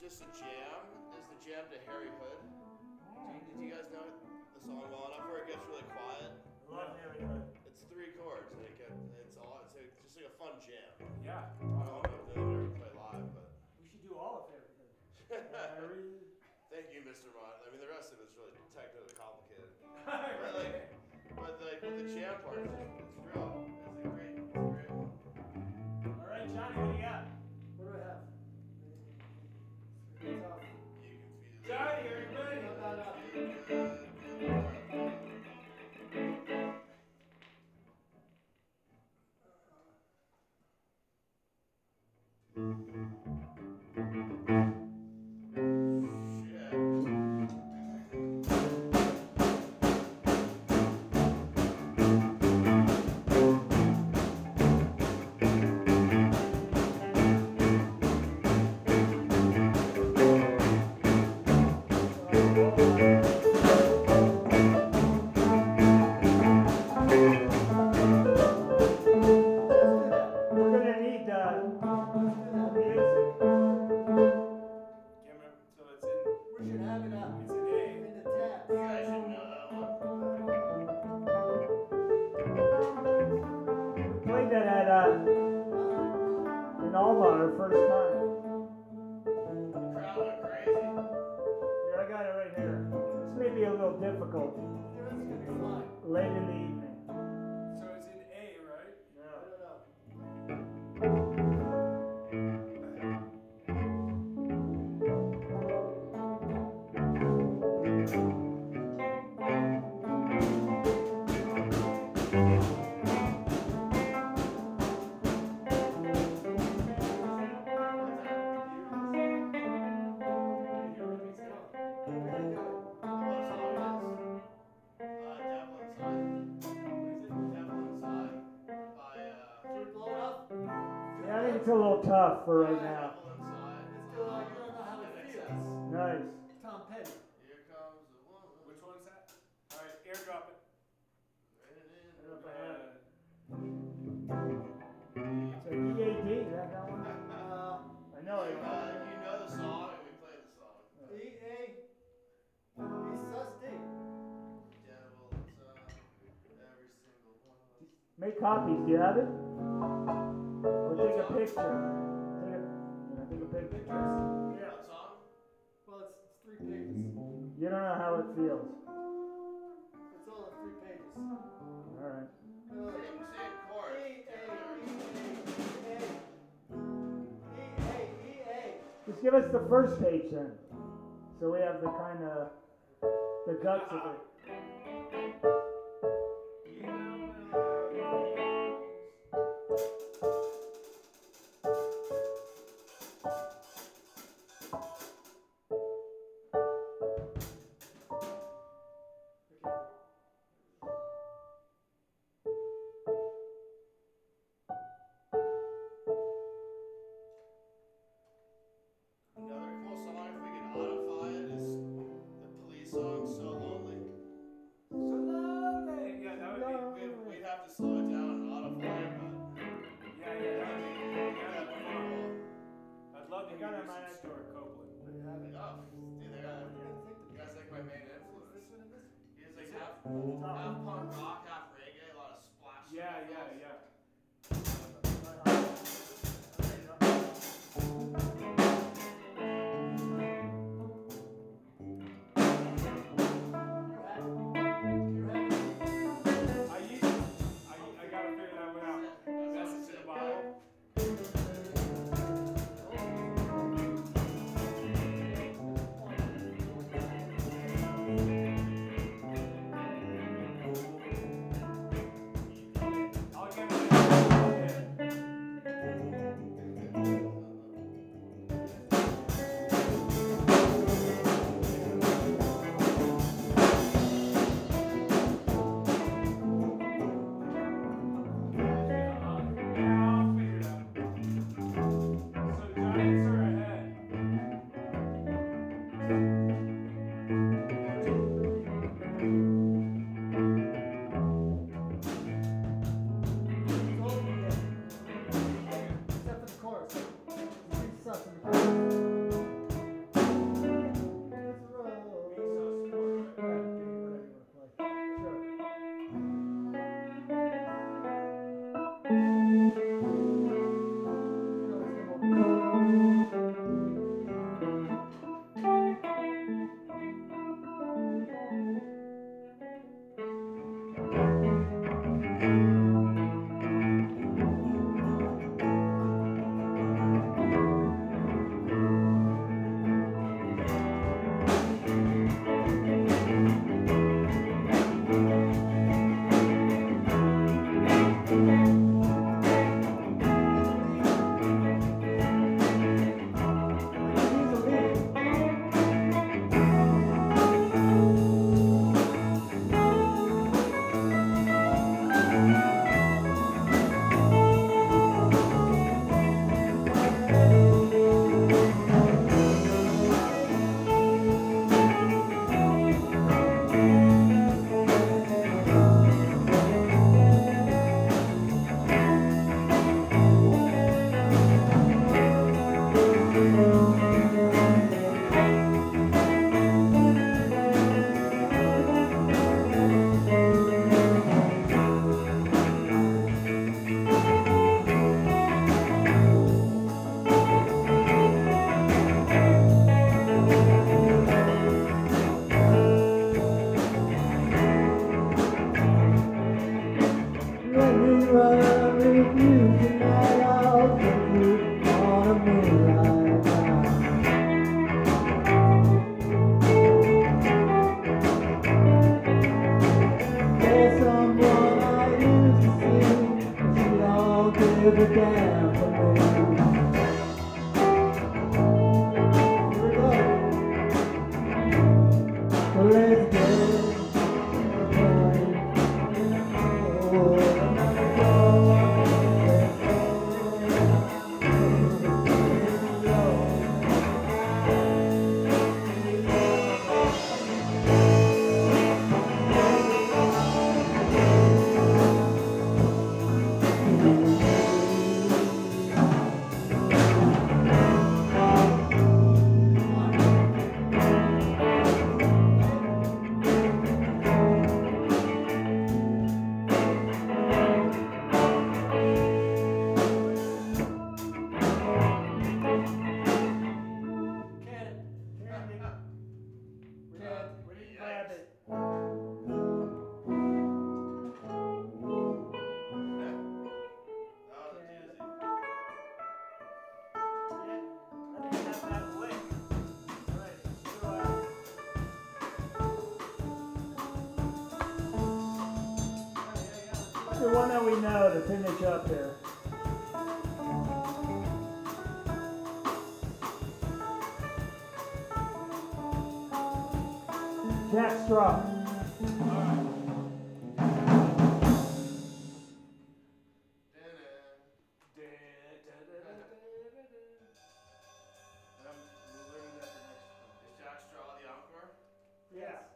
just a jam is the jam to Harry Hood. Do you, do you guys know the song well enough where it gets really quiet? Love Harry Hood. It's three chords. And it get, it's all. It's, a, just like a fun jam. Yeah. I don't know if they ever play live, but We should do all of Harry Hood. Harry. thank you, Mr. Mott. I mean, the rest of it's really technically complicated. But like, but like with the jam part, it's, it's real. Johnny, are you ready? No, no, uh, in Alma our first time. It's a little tough for right now. Devil Inside. Let's do it like you don't know how it INXS. feels. Nice. Tom Petty. Here comes the one. Which one is that? All right, airdrop it. Rain it in. I know have it. Uh, So EAD, that that one? Uh, I know it. Uh, you know the song, and we play the song. E A. E sus D. Devil Inside. Every single one of us. Make copies. Do you have it? A picture. Take a, you know, take a picture. Yeah. What song? Well, it's, it's three pages. You don't know how it feels. It's all in three pages. All right. Uh, Same, same chord. E A E A E A E A. Just give us the first page then. So we have the kind of the guts of it. Half, to be down. the one that we know to finish up here. Jack Straw. Yeah.